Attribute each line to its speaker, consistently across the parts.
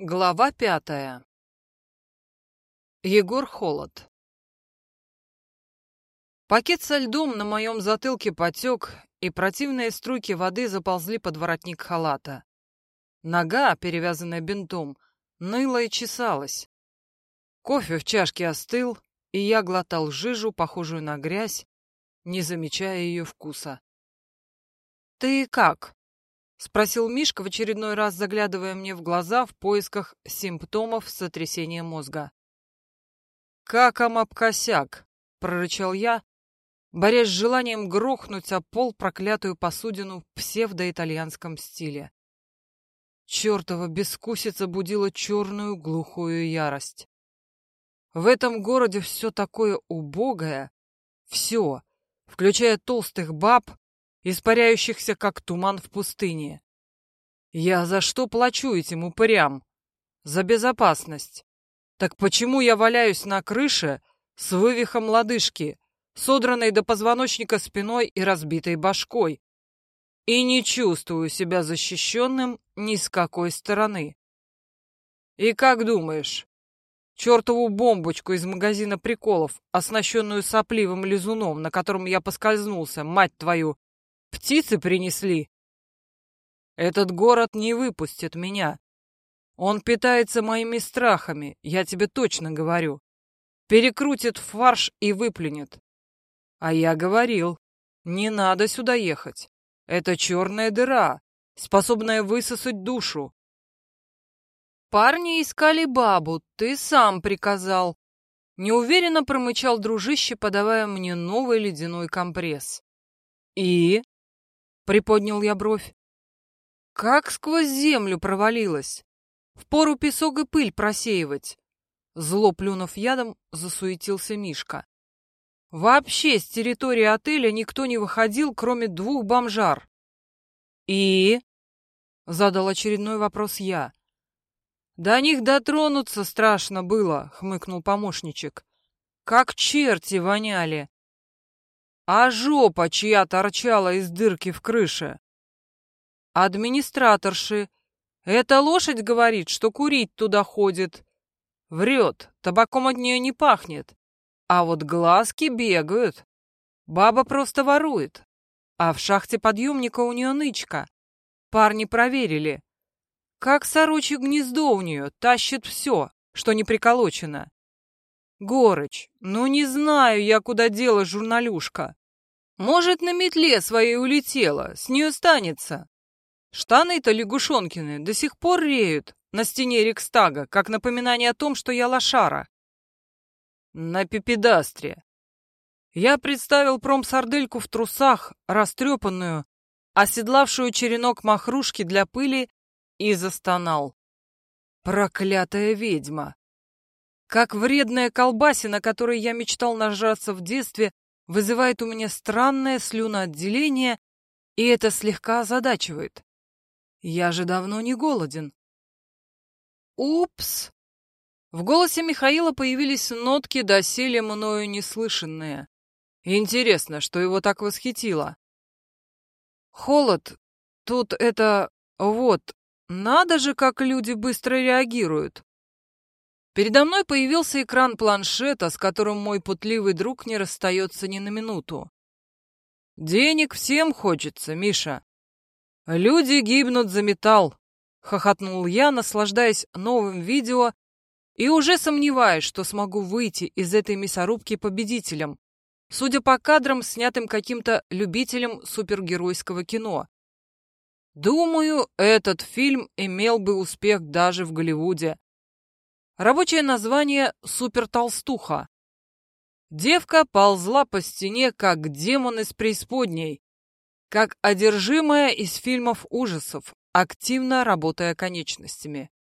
Speaker 1: Глава пятая. Егор Холод. Пакет со льдом на моем затылке потек, и противные струйки воды заползли под воротник халата. Нога, перевязанная бинтом, ныла и чесалась. Кофе в чашке остыл, и я глотал жижу, похожую на грязь, не замечая ее вкуса. «Ты как?» — спросил Мишка в очередной раз, заглядывая мне в глаза в поисках симптомов сотрясения мозга. «Как ам об косяк!» — прорычал я, борясь с желанием грохнуть о пол проклятую посудину в псевдоитальянском стиле. Чёртова бескусица будила черную глухую ярость. В этом городе все такое убогое, все, включая толстых баб, испаряющихся, как туман в пустыне. Я за что плачу этим упырям? За безопасность. Так почему я валяюсь на крыше с вывихом лодыжки, содранной до позвоночника спиной и разбитой башкой, и не чувствую себя защищенным ни с какой стороны? И как думаешь, чертову бомбочку из магазина приколов, оснащенную сопливым лизуном, на котором я поскользнулся, мать твою, Птицы принесли. Этот город не выпустит меня. Он питается моими страхами, я тебе точно говорю. Перекрутит фарш и выплюнет. А я говорил, не надо сюда ехать. Это черная дыра, способная высосать душу. Парни искали бабу, ты сам приказал. Неуверенно промычал дружище, подавая мне новый ледяной компресс. И? Приподнял я бровь. Как сквозь землю провалилась. Впору песок и пыль просеивать. Зло плюнув ядом, засуетился Мишка. Вообще с территории отеля никто не выходил, кроме двух бомжар. И? Задал очередной вопрос я. До них дотронуться страшно было, хмыкнул помощничек. Как черти воняли а жопа чья торчала из дырки в крыше. Администраторши. Эта лошадь говорит, что курить туда ходит. Врет, табаком от нее не пахнет. А вот глазки бегают. Баба просто ворует. А в шахте подъемника у нее нычка. Парни проверили. Как сорочье гнездо у нее, тащит все, что не приколочено. Горыч, ну не знаю я, куда дела журналюшка. Может, на метле своей улетела, с нее станется. Штаны-то лягушонкины до сих пор реют на стене Рикстага, как напоминание о том, что я лошара. На пипедастре. Я представил промсардельку в трусах, растрепанную, оседлавшую черенок махрушки для пыли, и застонал. Проклятая ведьма! Как вредная колбасина, которой я мечтал нажраться в детстве, вызывает у меня странное слюноотделение, и это слегка озадачивает. Я же давно не голоден. Упс! В голосе Михаила появились нотки, доселе мною неслышанные. Интересно, что его так восхитило. Холод. Тут это... Вот. Надо же, как люди быстро реагируют. Передо мной появился экран планшета, с которым мой путливый друг не расстается ни на минуту. «Денег всем хочется, Миша. Люди гибнут за металл», — хохотнул я, наслаждаясь новым видео и уже сомневаясь, что смогу выйти из этой мясорубки победителем, судя по кадрам, снятым каким-то любителем супергеройского кино. Думаю, этот фильм имел бы успех даже в Голливуде. Рабочее название «Супертолстуха». Девка ползла по стене, как демон из преисподней, как одержимая из фильмов ужасов, активно работая конечностями.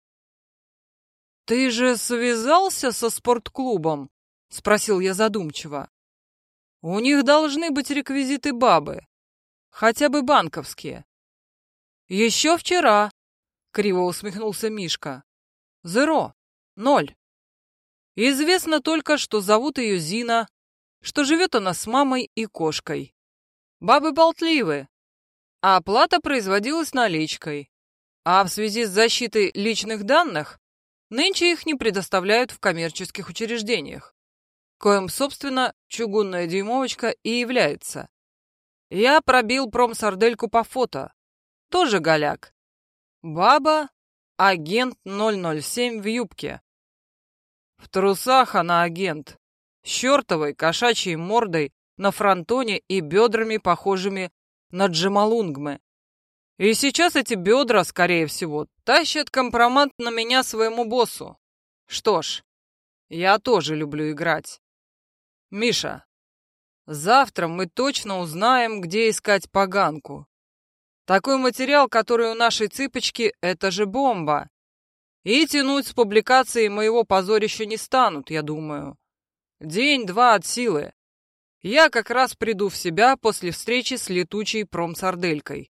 Speaker 1: «Ты же связался со спортклубом?» — спросил я задумчиво. «У них должны быть реквизиты бабы, хотя бы банковские». «Еще вчера», — криво усмехнулся Мишка. «Зеро, Ноль. Известно только, что зовут ее Зина, что живет она с мамой и кошкой. Бабы болтливы, а оплата производилась наличкой. А в связи с защитой личных данных Нынче их не предоставляют в коммерческих учреждениях, коим, собственно, чугунная дюймовочка и является. Я пробил промсардельку по фото. Тоже голяк. Баба — агент 007 в юбке. В трусах она агент. С чертовой кошачьей мордой на фронтоне и бедрами, похожими на джамалунгмы. И сейчас эти бедра, скорее всего, тащат компромат на меня своему боссу. Что ж, я тоже люблю играть. Миша, завтра мы точно узнаем, где искать поганку. Такой материал, который у нашей цыпочки, это же бомба. И тянуть с публикацией моего позорища не станут, я думаю. День-два от силы. Я как раз приду в себя после встречи с летучей промсарделькой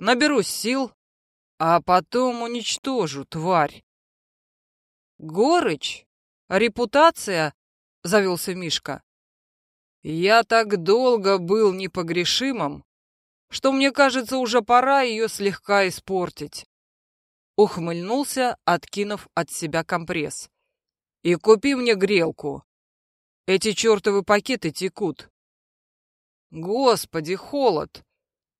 Speaker 1: наберусь сил, а потом уничтожу, тварь. Горыч? Репутация? Завелся Мишка. Я так долго был непогрешимым, что мне кажется, уже пора ее слегка испортить. Ухмыльнулся, откинув от себя компресс. И купи мне грелку. Эти чертовы пакеты текут. Господи, холод!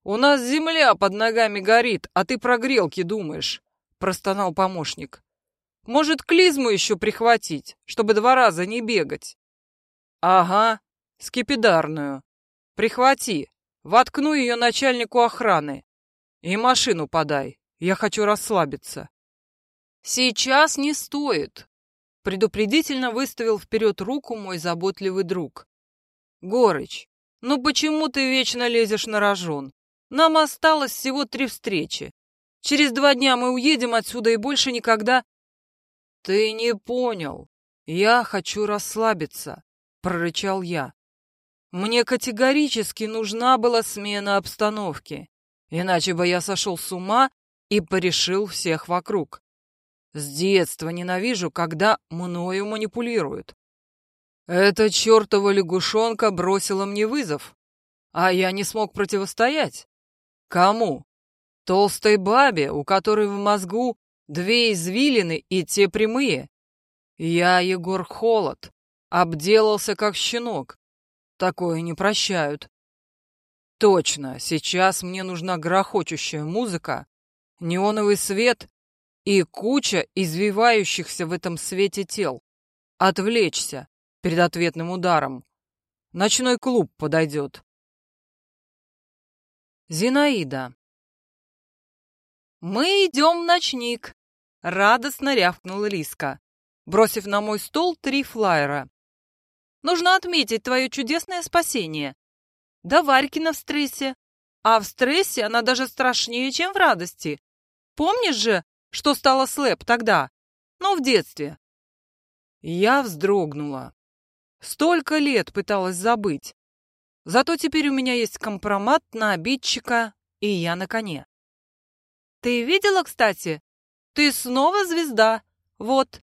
Speaker 1: «У нас земля под ногами горит, а ты про грелки думаешь», — простонал помощник. «Может, клизму еще прихватить, чтобы два раза не бегать?» «Ага, скипидарную. Прихвати, воткну ее начальнику охраны. И машину подай, я хочу расслабиться». «Сейчас не стоит», — предупредительно выставил вперед руку мой заботливый друг. «Горыч, ну почему ты вечно лезешь на рожон? Нам осталось всего три встречи. Через два дня мы уедем отсюда и больше никогда... Ты не понял. Я хочу расслабиться, прорычал я. Мне категорически нужна была смена обстановки, иначе бы я сошел с ума и порешил всех вокруг. С детства ненавижу, когда мною манипулируют. Эта чертова лягушонка бросила мне вызов, а я не смог противостоять. Кому? Толстой бабе, у которой в мозгу две извилины и те прямые. Я, Егор Холод, обделался как щенок. Такое не прощают. Точно, сейчас мне нужна грохочущая музыка, неоновый свет и куча извивающихся в этом свете тел. Отвлечься перед ответным ударом. Ночной клуб подойдет. Зинаида. «Мы идем в ночник», — радостно рявкнула Лиска, бросив на мой стол три флайера. «Нужно отметить твое чудесное спасение. Да Варькина в стрессе, а в стрессе она даже страшнее, чем в радости. Помнишь же, что стало слэп тогда? Ну, в детстве». Я вздрогнула. Столько лет пыталась забыть. Зато теперь у меня есть компромат на обидчика, и я на коне. Ты видела, кстати? Ты снова звезда. Вот.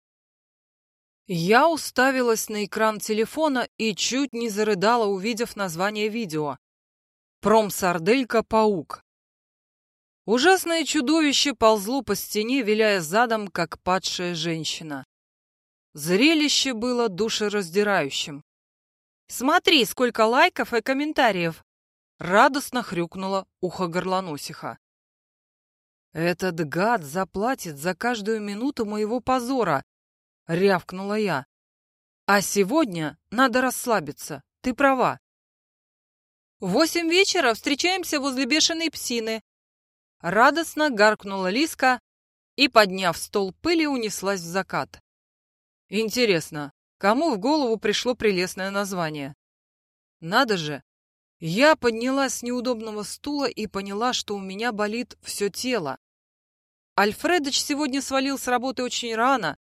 Speaker 1: Я уставилась на экран телефона и чуть не зарыдала, увидев название видео. Промсарделька-паук. Ужасное чудовище ползло по стене, виляя задом, как падшая женщина. Зрелище было душераздирающим. Смотри, сколько лайков и комментариев!» Радостно хрюкнула ухо горлоносиха. «Этот гад заплатит за каждую минуту моего позора!» — рявкнула я. «А сегодня надо расслабиться, ты права». «В восемь вечера встречаемся возле бешеной псины!» Радостно гаркнула Лиска и, подняв стол пыли, унеслась в закат. «Интересно, Кому в голову пришло прелестное название? Надо же! Я поднялась с неудобного стула и поняла, что у меня болит все тело. Альфредыч сегодня свалил с работы очень рано,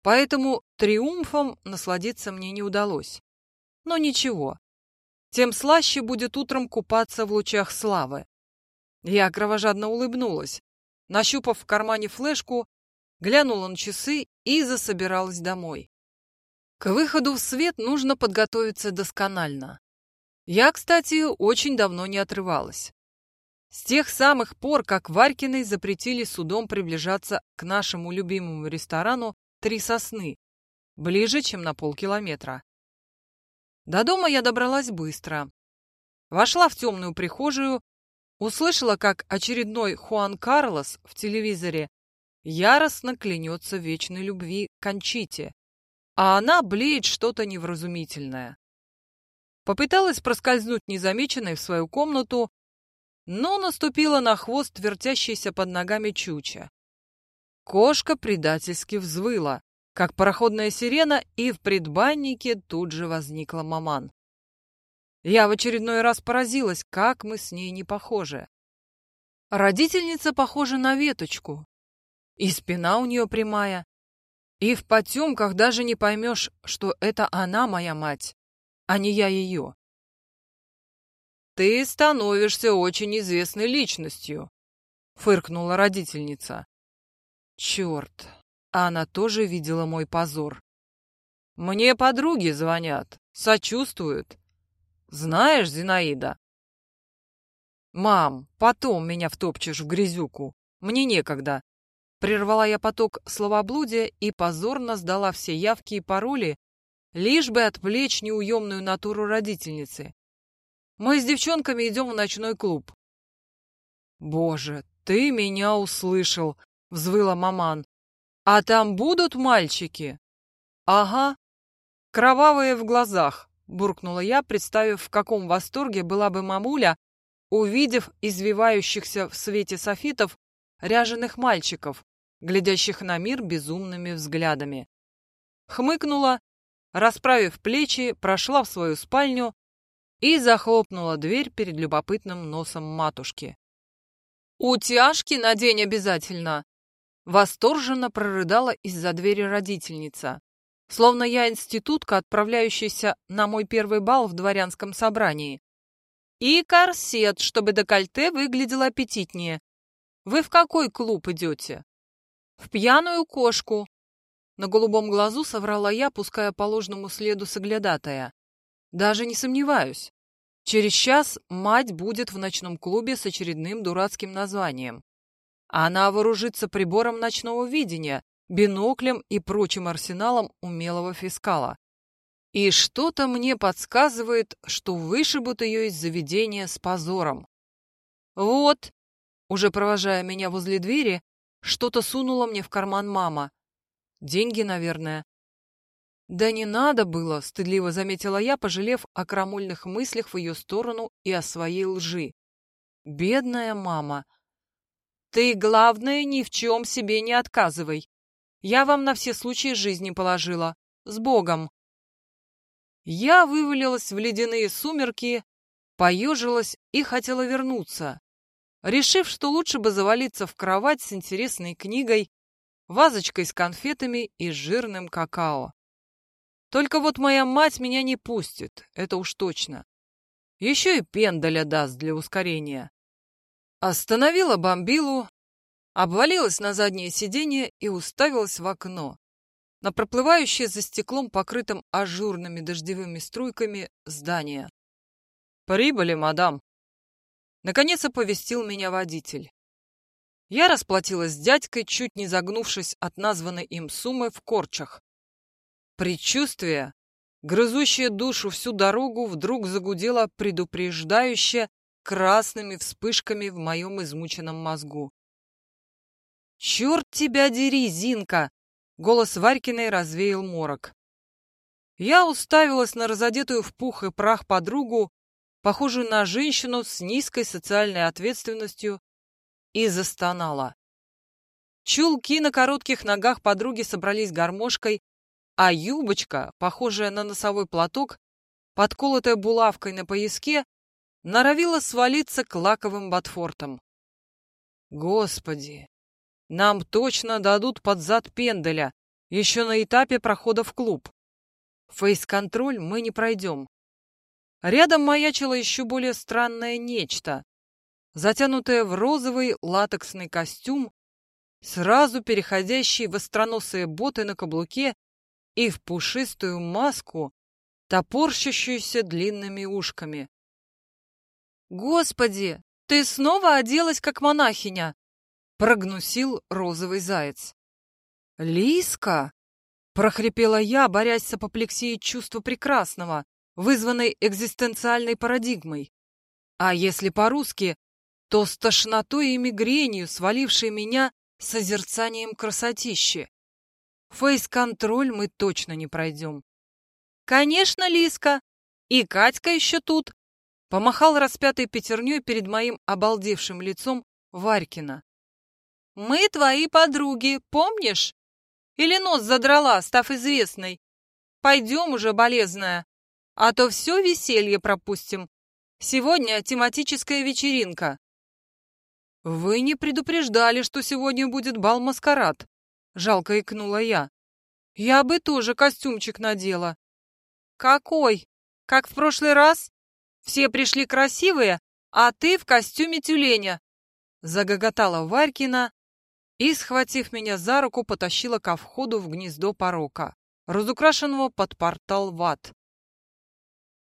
Speaker 1: поэтому триумфом насладиться мне не удалось. Но ничего, тем слаще будет утром купаться в лучах славы. Я кровожадно улыбнулась, нащупав в кармане флешку, глянула на часы и засобиралась домой. К выходу в свет нужно подготовиться досконально. Я, кстати, очень давно не отрывалась. С тех самых пор, как Варькиной запретили судом приближаться к нашему любимому ресторану три сосны, ближе, чем на полкилометра. До дома я добралась быстро. Вошла в темную прихожую, услышала, как очередной Хуан Карлос в телевизоре яростно клянется вечной любви Кончите, а она блеет что-то невразумительное. Попыталась проскользнуть незамеченной в свою комнату, но наступила на хвост вертящейся под ногами чуча. Кошка предательски взвыла, как пароходная сирена, и в предбаннике тут же возникла маман. Я в очередной раз поразилась, как мы с ней не похожи. Родительница похожа на веточку, и спина у нее прямая, и в потемках даже не поймешь, что это она моя мать, а не я ее. «Ты становишься очень известной личностью», — фыркнула родительница. «Черт, она тоже видела мой позор. Мне подруги звонят, сочувствуют. Знаешь, Зинаида?» «Мам, потом меня втопчешь в грязюку. Мне некогда». Прервала я поток словоблудия и позорно сдала все явки и пароли, лишь бы отвлечь неуемную натуру родительницы. Мы с девчонками идем в ночной клуб. Боже, ты меня услышал, взвыла маман. А там будут мальчики? Ага. Кровавые в глазах, буркнула я, представив, в каком восторге была бы мамуля, увидев извивающихся в свете софитов ряженых мальчиков, глядящих на мир безумными взглядами. Хмыкнула, расправив плечи, прошла в свою спальню и захлопнула дверь перед любопытным носом матушки. «Утяжки надень обязательно!» Восторженно прорыдала из-за двери родительница, словно я институтка, отправляющаяся на мой первый бал в дворянском собрании. «И корсет, чтобы декольте выглядело аппетитнее. Вы в какой клуб идете?» «В пьяную кошку!» На голубом глазу соврала я, пуская по ложному следу соглядатая. Даже не сомневаюсь. Через час мать будет в ночном клубе с очередным дурацким названием. Она вооружится прибором ночного видения, биноклем и прочим арсеналом умелого фискала. И что-то мне подсказывает, что вышибут ее из заведения с позором. Вот, уже провожая меня возле двери, что-то сунула мне в карман мама. Деньги, наверное. «Да не надо было», — стыдливо заметила я, пожалев о крамольных мыслях в ее сторону и о своей лжи. «Бедная мама!» «Ты, главное, ни в чем себе не отказывай. Я вам на все случаи жизни положила. С Богом!» Я вывалилась в ледяные сумерки, поежилась и хотела вернуться, решив, что лучше бы завалиться в кровать с интересной книгой, вазочкой с конфетами и жирным какао. Только вот моя мать меня не пустит, это уж точно. Еще и пендаля даст для ускорения. Остановила бомбилу, обвалилась на заднее сиденье и уставилась в окно. На проплывающее за стеклом, покрытым ажурными дождевыми струйками, здание. «Прибыли, мадам!» Наконец оповестил меня водитель. Я расплатилась с дядькой, чуть не загнувшись от названной им суммы в корчах. Предчувствие, грызущее душу всю дорогу, вдруг загудело предупреждающе красными вспышками в моем измученном мозгу. «Черт тебя дери, Зинка!» — голос Варькиной развеял морок. Я уставилась на разодетую в пух и прах подругу, похожую на женщину с низкой социальной ответственностью, и застонала. Чулки на коротких ногах подруги собрались гармошкой, а юбочка, похожая на носовой платок, подколотая булавкой на пояске, норовила свалиться к лаковым ботфортам. Господи, нам точно дадут под зад пенделя, еще на этапе прохода в клуб. Фейс-контроль мы не пройдем. Рядом маячило еще более странное нечто, затянутое в розовый латексный костюм, сразу переходящий в остроносые боты на каблуке и в пушистую маску, топорщащуюся длинными ушками. «Господи, ты снова оделась, как монахиня!» — прогнусил розовый заяц. «Лиска!» Прохрипела я, борясь с апоплексией чувства прекрасного, вызванной экзистенциальной парадигмой. А если по-русски, то с тошнотой и мигренью, свалившей меня созерцанием красотищи. Фейс-контроль мы точно не пройдем. «Конечно, Лиска! И Катька еще тут!» Помахал распятой пятерней перед моим обалдевшим лицом Варькина. «Мы твои подруги, помнишь? Или нос задрала, став известной? Пойдем уже, болезная, а то все веселье пропустим. Сегодня тематическая вечеринка». «Вы не предупреждали, что сегодня будет бал-маскарад», — жалко икнула я. «Я бы тоже костюмчик надела». «Какой? Как в прошлый раз? Все пришли красивые, а ты в костюме тюленя!» Загоготала Варькина и, схватив меня за руку, потащила ко входу в гнездо порока, разукрашенного под портал ват.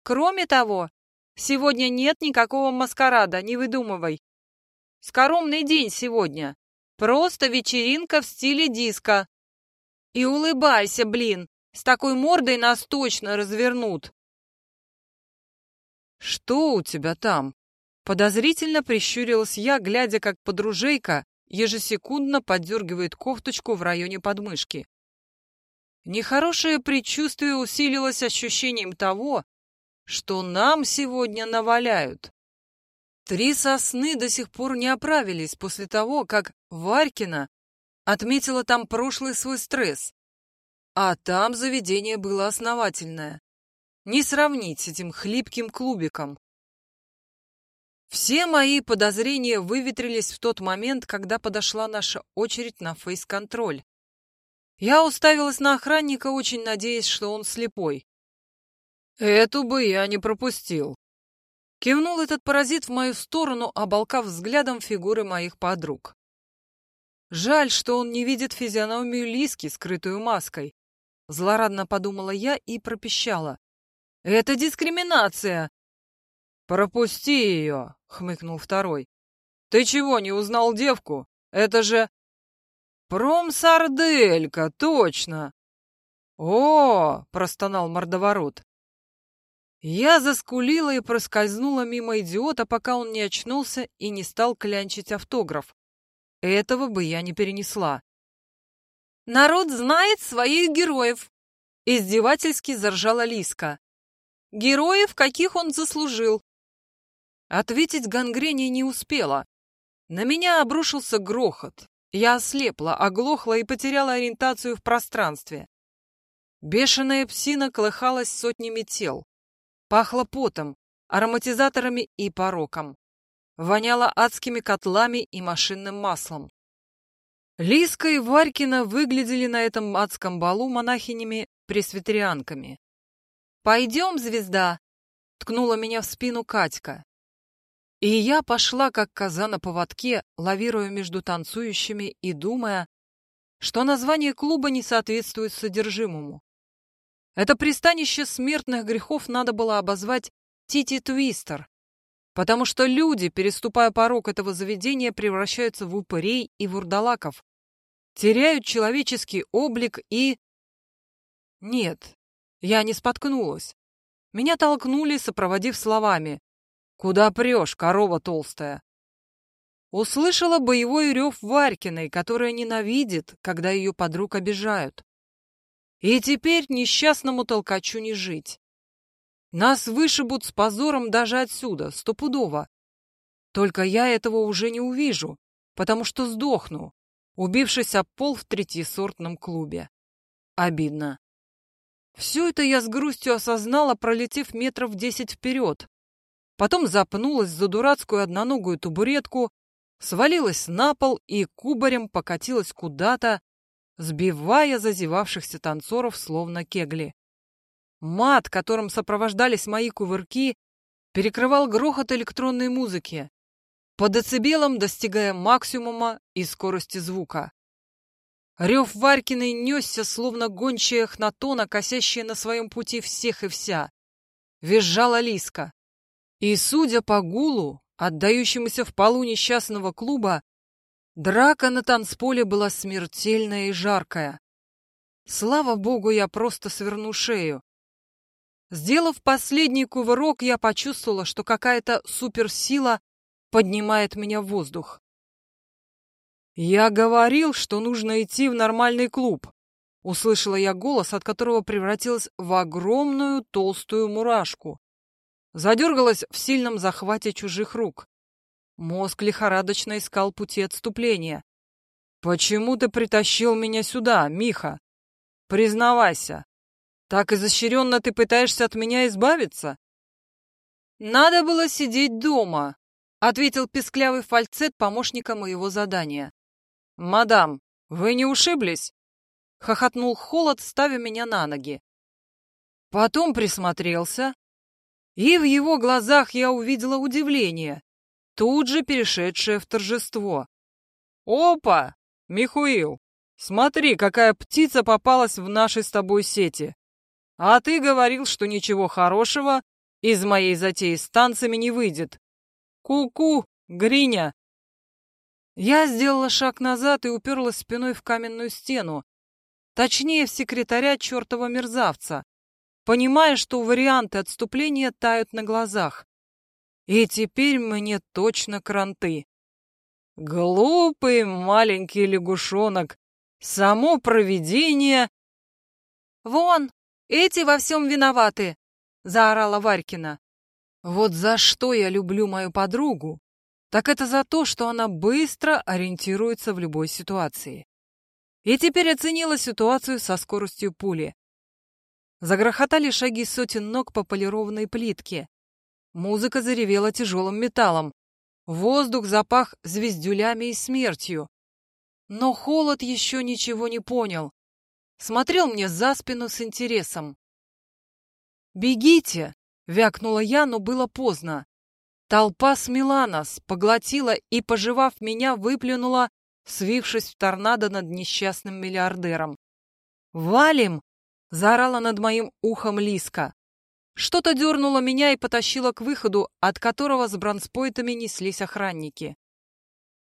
Speaker 1: «Кроме того, сегодня нет никакого маскарада, не выдумывай. Скоромный день сегодня. Просто вечеринка в стиле диска. И улыбайся, блин, с такой мордой нас точно развернут. Что у тебя там? Подозрительно прищурилась я, глядя, как подружейка ежесекундно поддергивает кофточку в районе подмышки. Нехорошее предчувствие усилилось ощущением того, что нам сегодня наваляют. Три сосны до сих пор не оправились после того, как Варькина отметила там прошлый свой стресс. А там заведение было основательное. Не сравнить с этим хлипким клубиком. Все мои подозрения выветрились в тот момент, когда подошла наша очередь на фейс-контроль. Я уставилась на охранника, очень надеясь, что он слепой. Эту бы я не пропустил. Кивнул этот паразит в мою сторону, оболкав взглядом фигуры моих подруг. Жаль, что он не видит физиономию Лиски, скрытую маской. Злорадно подумала я и пропищала. «Это дискриминация!» «Пропусти ее!» — хмыкнул второй. «Ты чего, не узнал девку? Это же...» «Промсарделька, точно!» «О!» — простонал мордоворот. Я заскулила и проскользнула мимо идиота, пока он не очнулся и не стал клянчить автограф. Этого бы я не перенесла. «Народ знает своих героев!» — издевательски заржала Лиска. «Героев, каких он заслужил!» Ответить гангрене не успела. На меня обрушился грохот. Я ослепла, оглохла и потеряла ориентацию в пространстве. Бешеная псина колыхалась сотнями тел. Пахло потом, ароматизаторами и пороком. Воняло адскими котлами и машинным маслом. Лиска и Варькина выглядели на этом адском балу монахинями-пресвитерианками. «Пойдем, звезда!» — ткнула меня в спину Катька. И я пошла, как коза на поводке, лавируя между танцующими и думая, что название клуба не соответствует содержимому. Это пристанище смертных грехов надо было обозвать Тити Твистер, потому что люди, переступая порог этого заведения, превращаются в упырей и вурдалаков, теряют человеческий облик и... Нет, я не споткнулась. Меня толкнули, сопроводив словами «Куда прешь, корова толстая?» Услышала боевой рев Варькиной, которая ненавидит, когда ее подруг обижают. И теперь несчастному толкачу не жить. Нас вышибут с позором даже отсюда, стопудово. Только я этого уже не увижу, потому что сдохну, убившись об пол в третьесортном клубе. Обидно. Все это я с грустью осознала, пролетев метров десять вперед. Потом запнулась за дурацкую одноногую табуретку, свалилась на пол и кубарем покатилась куда-то, сбивая зазевавшихся танцоров словно кегли. Мат, которым сопровождались мои кувырки, перекрывал грохот электронной музыки, по децибелам достигая максимума и скорости звука. Рев Варькиной несся, словно гончая хнатона, косящая на своем пути всех и вся. Визжала Лиска. И, судя по гулу, отдающемуся в полу несчастного клуба, Драка на танцполе была смертельная и жаркая. Слава богу, я просто сверну шею. Сделав последний кувырок, я почувствовала, что какая-то суперсила поднимает меня в воздух. «Я говорил, что нужно идти в нормальный клуб», — услышала я голос, от которого превратилась в огромную толстую мурашку. Задергалась в сильном захвате чужих рук. Мозг лихорадочно искал пути отступления. «Почему ты притащил меня сюда, Миха? Признавайся, так изощренно ты пытаешься от меня избавиться?» «Надо было сидеть дома», — ответил песклявый фальцет помощника моего задания. «Мадам, вы не ушиблись?» — хохотнул Холод, ставя меня на ноги. Потом присмотрелся, и в его глазах я увидела удивление, тут же перешедшее в торжество. «Опа! Михуил, смотри, какая птица попалась в нашей с тобой сети! А ты говорил, что ничего хорошего из моей затеи с танцами не выйдет. Ку-ку, Гриня!» Я сделала шаг назад и уперлась спиной в каменную стену, точнее, в секретаря чертова мерзавца, понимая, что варианты отступления тают на глазах. И теперь мне точно кранты. Глупый маленький лягушонок, само провидение... «Вон, эти во всем виноваты!» — заорала Варькина. «Вот за что я люблю мою подругу, так это за то, что она быстро ориентируется в любой ситуации. И теперь оценила ситуацию со скоростью пули. Загрохотали шаги сотен ног по полированной плитке. Музыка заревела тяжелым металлом. Воздух запах звездюлями и смертью. Но холод еще ничего не понял. Смотрел мне за спину с интересом. «Бегите!» — вякнула я, но было поздно. Толпа смела нас, поглотила и, пожевав меня, выплюнула, свившись в торнадо над несчастным миллиардером. «Валим!» — заорала над моим ухом Лиска. Что-то дернуло меня и потащило к выходу, от которого с бронспойтами неслись охранники.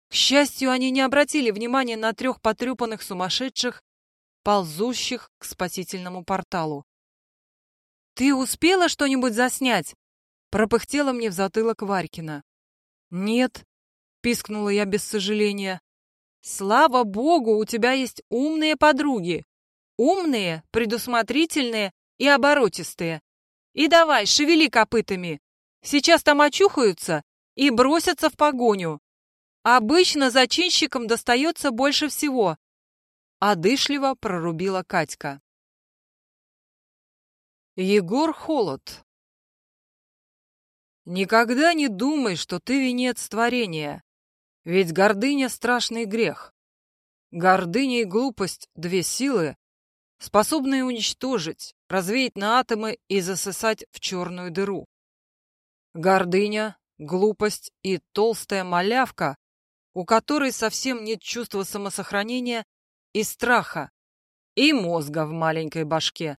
Speaker 1: К счастью, они не обратили внимания на трех потрепанных сумасшедших, ползущих к спасительному порталу. «Ты успела что-нибудь заснять?» Пропыхтела мне в затылок Варькина. «Нет», — пискнула я без сожаления. «Слава богу, у тебя есть умные подруги. Умные, предусмотрительные и оборотистые. И давай, шевели копытами. Сейчас там очухаются и бросятся в погоню. Обычно зачинщикам достается больше всего». Одышливо прорубила Катька. Егор Холод Никогда не думай, что ты венец творения, ведь гордыня — страшный грех. Гордыня и глупость — две силы, способные уничтожить, развеять на атомы и засосать в черную дыру. Гордыня, глупость и толстая малявка, у которой совсем нет чувства самосохранения и страха, и мозга в маленькой башке.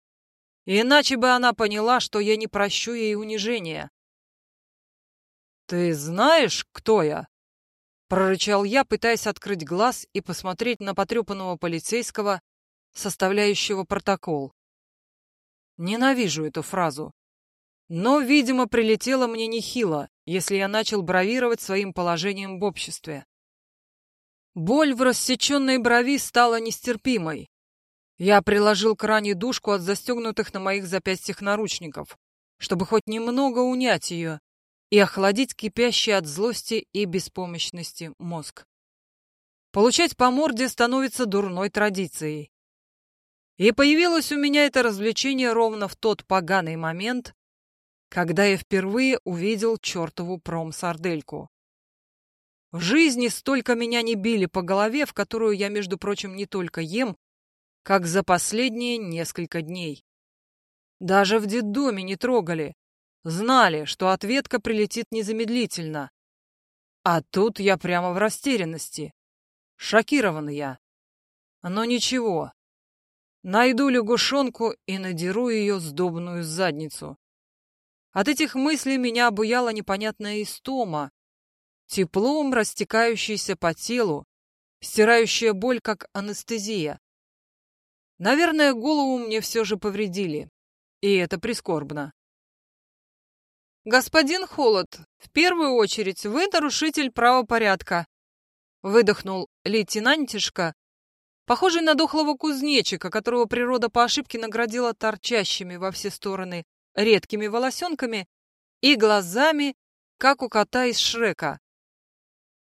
Speaker 1: Иначе бы она поняла, что я не прощу ей унижения. «Ты знаешь, кто я?» Прорычал я, пытаясь открыть глаз и посмотреть на потрепанного полицейского, составляющего протокол. Ненавижу эту фразу. Но, видимо, прилетело мне нехило, если я начал бравировать своим положением в обществе. Боль в рассеченной брови стала нестерпимой. Я приложил к ране душку от застегнутых на моих запястьях наручников, чтобы хоть немного унять ее и охладить кипящий от злости и беспомощности мозг. Получать по морде становится дурной традицией. И появилось у меня это развлечение ровно в тот поганый момент, когда я впервые увидел чертову промсардельку. В жизни столько меня не били по голове, в которую я, между прочим, не только ем, как за последние несколько дней. Даже в детдоме не трогали, Знали, что ответка прилетит незамедлительно. А тут я прямо в растерянности. Шокирован я. Но ничего. Найду лягушонку и надеру ее сдобную задницу. От этих мыслей меня обуяла непонятная истома, теплом растекающаяся по телу, стирающая боль, как анестезия. Наверное, голову мне все же повредили. И это прискорбно. «Господин Холод, в первую очередь вы нарушитель правопорядка», выдохнул лейтенантишка, похожий на дохлого кузнечика, которого природа по ошибке наградила торчащими во все стороны редкими волосенками и глазами, как у кота из Шрека.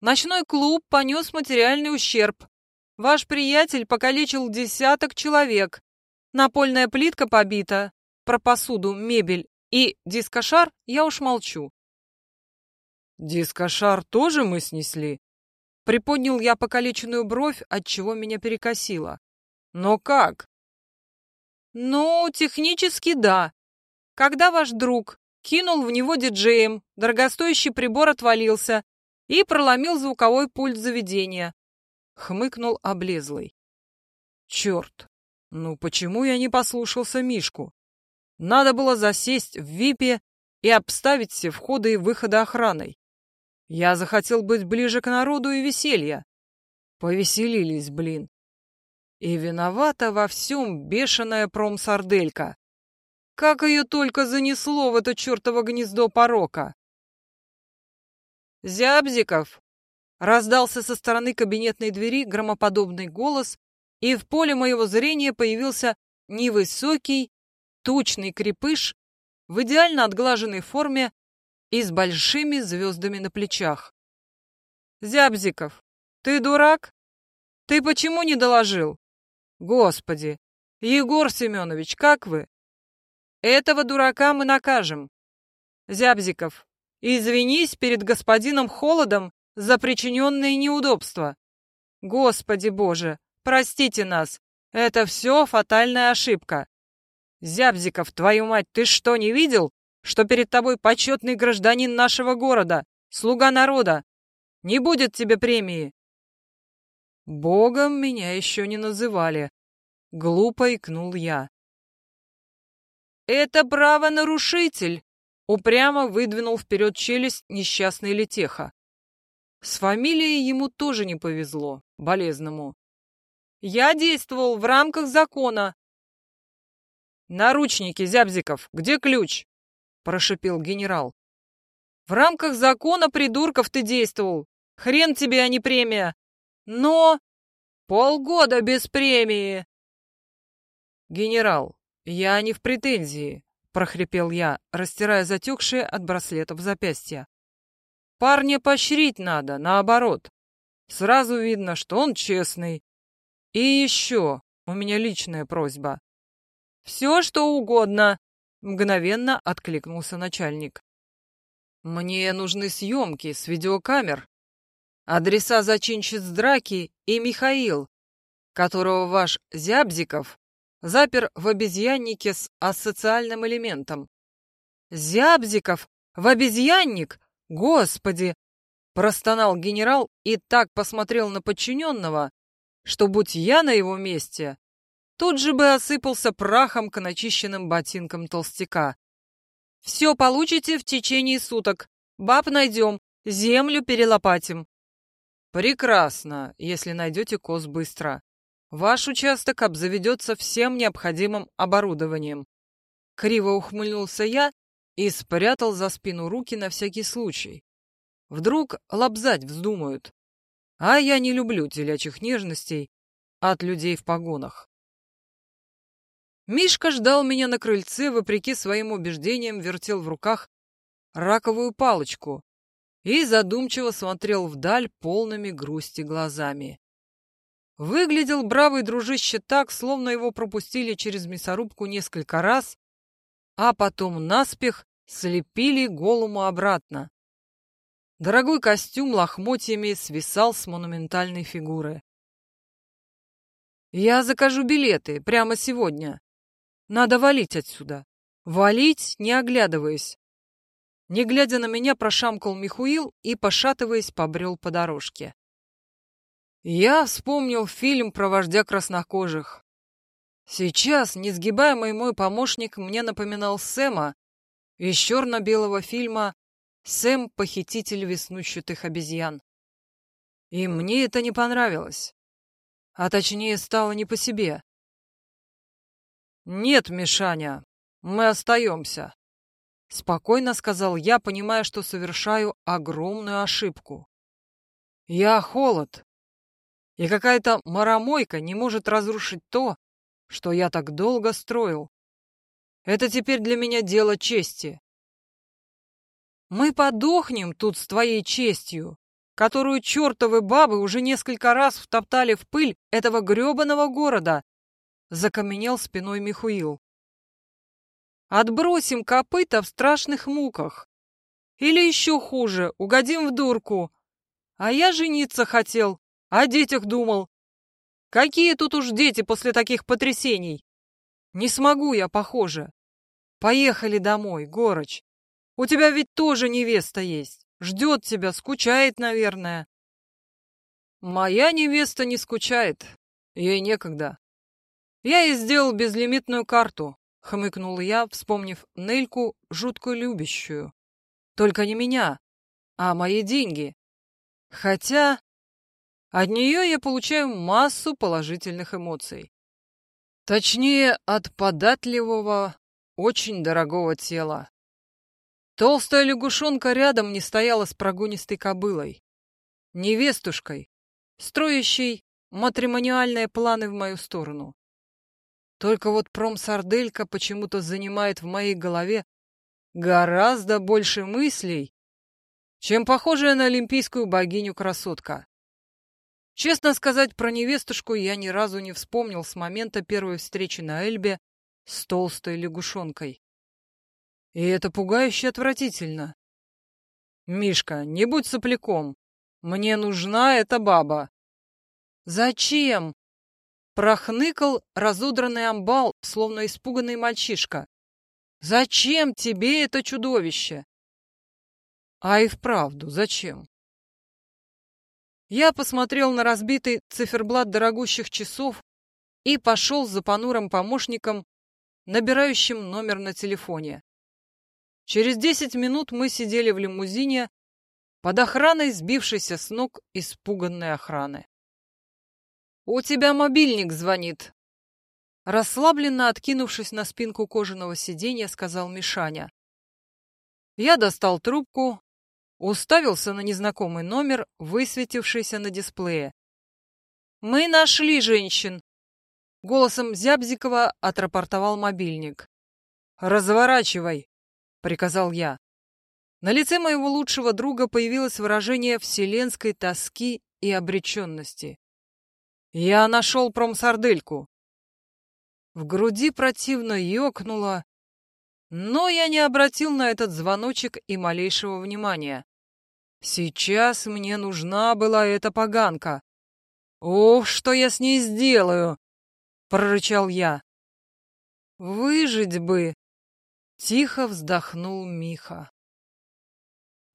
Speaker 1: Ночной клуб понес материальный ущерб. Ваш приятель покалечил десяток человек. Напольная плитка побита. Про посуду, мебель и дискошар я уж молчу. Дискошар тоже мы снесли? Приподнял я покалеченную бровь, от чего меня перекосило. Но как? Ну, технически да. Когда ваш друг кинул в него диджеем, дорогостоящий прибор отвалился и проломил звуковой пульт заведения. Хмыкнул облезлый. Черт, ну почему я не послушался Мишку? Надо было засесть в ВИПе и обставить все входы и выходы охраной. Я захотел быть ближе к народу и веселья. Повеселились, блин. И виновата во всем бешеная промсарделька. Как ее только занесло в это чертово гнездо порока. «Зябзиков!» — раздался со стороны кабинетной двери громоподобный голос, и в поле моего зрения появился невысокий, тучный крепыш в идеально отглаженной форме и с большими звездами на плечах. «Зябзиков, ты дурак? Ты почему не доложил? Господи! Егор Семенович, как вы? Этого дурака мы накажем. Зябзиков, извинись перед господином Холодом за причиненные неудобства. Господи Боже, простите нас, это все фатальная ошибка. Зябзиков, твою мать, ты что, не видел, что перед тобой почетный гражданин нашего города, слуга народа. Не будет тебе премии. Богом меня еще не называли. Глупо икнул я. Это правонарушитель, упрямо выдвинул вперед челюсть несчастный летеха. С фамилией ему тоже не повезло, болезному. Я действовал в рамках закона. Наручники, Зябзиков, где ключ? Прошипел генерал. В рамках закона придурков ты действовал. Хрен тебе, а не премия. Но полгода без премии. Генерал, я не в претензии, прохрипел я, растирая затекшие от браслетов запястья. Парня поощрить надо, наоборот. Сразу видно, что он честный. И еще у меня личная просьба. Все, что угодно, Мгновенно откликнулся начальник. «Мне нужны съемки с видеокамер. Адреса зачинщиц драки и Михаил, которого ваш Зябзиков запер в обезьяннике с асоциальным элементом». «Зябзиков? В обезьянник? Господи!» Простонал генерал и так посмотрел на подчиненного, что, будь я на его месте, тут же бы осыпался прахом к начищенным ботинкам толстяка. «Все получите в течение суток. Баб найдем, землю перелопатим». «Прекрасно, если найдете коз быстро. Ваш участок обзаведется всем необходимым оборудованием». Криво ухмыльнулся я и спрятал за спину руки на всякий случай. Вдруг лобзать вздумают. А я не люблю телячьих нежностей от людей в погонах. Мишка ждал меня на крыльце, вопреки своим убеждениям вертел в руках раковую палочку и задумчиво смотрел вдаль полными грусти глазами. Выглядел бравый дружище так, словно его пропустили через мясорубку несколько раз, а потом наспех слепили голому обратно. Дорогой костюм лохмотьями свисал с монументальной фигуры. «Я закажу билеты прямо сегодня», надо валить отсюда. Валить, не оглядываясь. Не глядя на меня, прошамкал Михуил и, пошатываясь, побрел по дорожке. Я вспомнил фильм про вождя краснокожих. Сейчас несгибаемый мой помощник мне напоминал Сэма из черно-белого фильма «Сэм — похититель веснущатых обезьян». И мне это не понравилось. А точнее, стало не по себе. «Нет, Мишаня, мы остаемся», — спокойно сказал я, понимая, что совершаю огромную ошибку. «Я холод, и какая-то маромойка не может разрушить то, что я так долго строил. Это теперь для меня дело чести. Мы подохнем тут с твоей честью, которую чертовы бабы уже несколько раз втоптали в пыль этого гребаного города, закаменел спиной Михуил. Отбросим копыта в страшных муках. Или еще хуже, угодим в дурку. А я жениться хотел, о детях думал. Какие тут уж дети после таких потрясений? Не смогу я, похоже. Поехали домой, Горыч. У тебя ведь тоже невеста есть. Ждет тебя, скучает, наверное. Моя невеста не скучает. Ей некогда. Я ей сделал безлимитную карту, хмыкнул я, вспомнив Нельку, жутко любящую. Только не меня, а мои деньги. Хотя от нее я получаю массу положительных эмоций. Точнее, от податливого, очень дорогого тела. Толстая лягушонка рядом не стояла с прогонистой кобылой, невестушкой, строящей матримониальные планы в мою сторону. Только вот промсарделька почему-то занимает в моей голове гораздо больше мыслей, чем похожая на олимпийскую богиню-красотка. Честно сказать, про невестушку я ни разу не вспомнил с момента первой встречи на Эльбе с толстой лягушонкой. И это пугающе отвратительно. Мишка, не будь сопляком. Мне нужна эта баба. Зачем? Прохныкал разодранный амбал, словно испуганный мальчишка. «Зачем тебе это чудовище?» «А и вправду, зачем?» Я посмотрел на разбитый циферблат дорогущих часов и пошел за понурым помощником, набирающим номер на телефоне. Через десять минут мы сидели в лимузине под охраной сбившейся с ног испуганной охраны. «У тебя мобильник звонит!» Расслабленно откинувшись на спинку кожаного сиденья, сказал Мишаня. Я достал трубку, уставился на незнакомый номер, высветившийся на дисплее. «Мы нашли женщин!» Голосом Зябзикова отрапортовал мобильник. «Разворачивай!» — приказал я. На лице моего лучшего друга появилось выражение вселенской тоски и обреченности. Я нашел промсардельку. В груди противно ёкнуло, но я не обратил на этот звоночек и малейшего внимания. Сейчас мне нужна была эта поганка. «Ох, что я с ней сделаю!» — прорычал я. «Выжить бы!» — тихо вздохнул Миха.